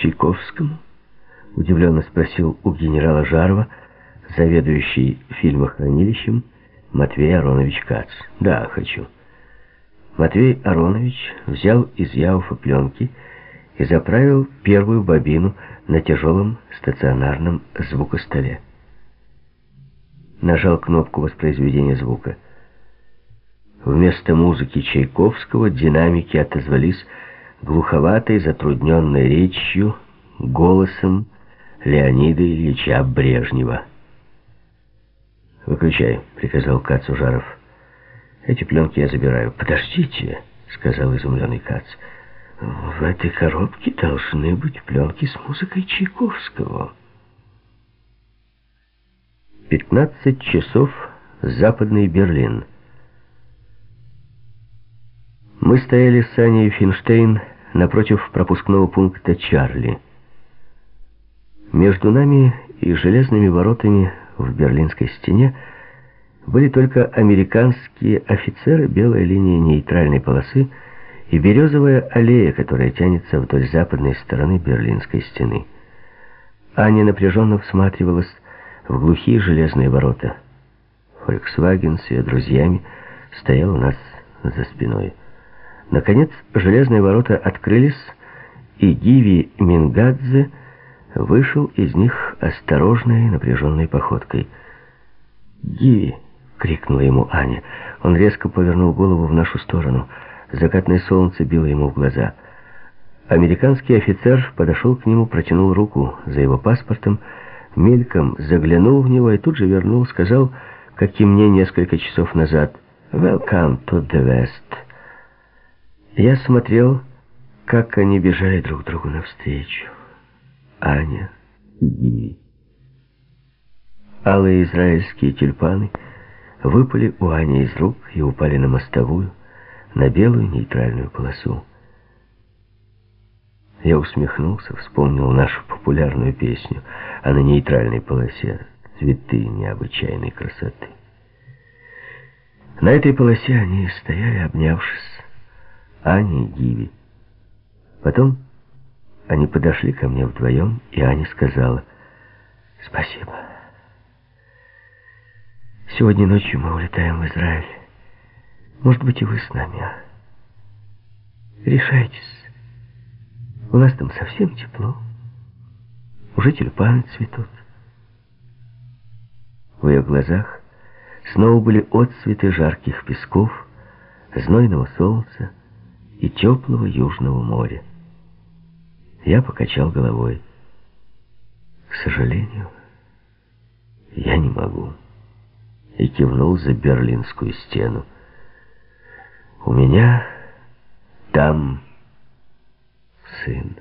Чайковскому?» — удивленно спросил у генерала Жарова, заведующий фильмохранилищем Матвей Аронович Кац. «Да, хочу». Матвей Аронович взял из Яуфа пленки и заправил первую бобину на тяжелом стационарном звукостоле. Нажал кнопку воспроизведения звука. Вместо музыки Чайковского динамики отозвались глуховатой, затрудненной речью, голосом Леонида Ильича Брежнева. «Выключай», — приказал Кац Ужаров. «Эти пленки я забираю». «Подождите», — сказал изумленный Кац. «В этой коробке должны быть пленки с музыкой Чайковского». Пятнадцать часов, Западный Берлин. Мы стояли с Аней Финштейн напротив пропускного пункта Чарли. Между нами и железными воротами в Берлинской стене были только американские офицеры, белая линия нейтральной полосы и березовая аллея, которая тянется вдоль западной стороны Берлинской стены. Аня напряженно всматривалась в глухие железные ворота. Volkswagen с ее друзьями стоял у нас за спиной. Наконец, железные ворота открылись, и Гиви Мингадзе вышел из них осторожной напряженной походкой. «Гиви!» — крикнула ему Аня. Он резко повернул голову в нашу сторону. Закатное солнце било ему в глаза. Американский офицер подошел к нему, протянул руку за его паспортом, мельком заглянул в него и тут же вернул, сказал, как и мне несколько часов назад, «Welcome to the West». Я смотрел, как они бежали друг другу навстречу. Аня и Гиви. Алые израильские тюльпаны выпали у Ани из рук и упали на мостовую, на белую нейтральную полосу. Я усмехнулся, вспомнил нашу популярную песню, а на нейтральной полосе цветы необычайной красоты. На этой полосе они стояли, обнявшись, Аня и Гиви. Потом они подошли ко мне вдвоем, и Аня сказала «Спасибо. Сегодня ночью мы улетаем в Израиль. Может быть, и вы с нами, а? Решайтесь. У нас там совсем тепло. Уже тюльпаны цветут». В ее глазах снова были отцветы жарких песков, знойного солнца, и теплого южного моря. Я покачал головой. К сожалению, я не могу. И кивнул за берлинскую стену. У меня там сын.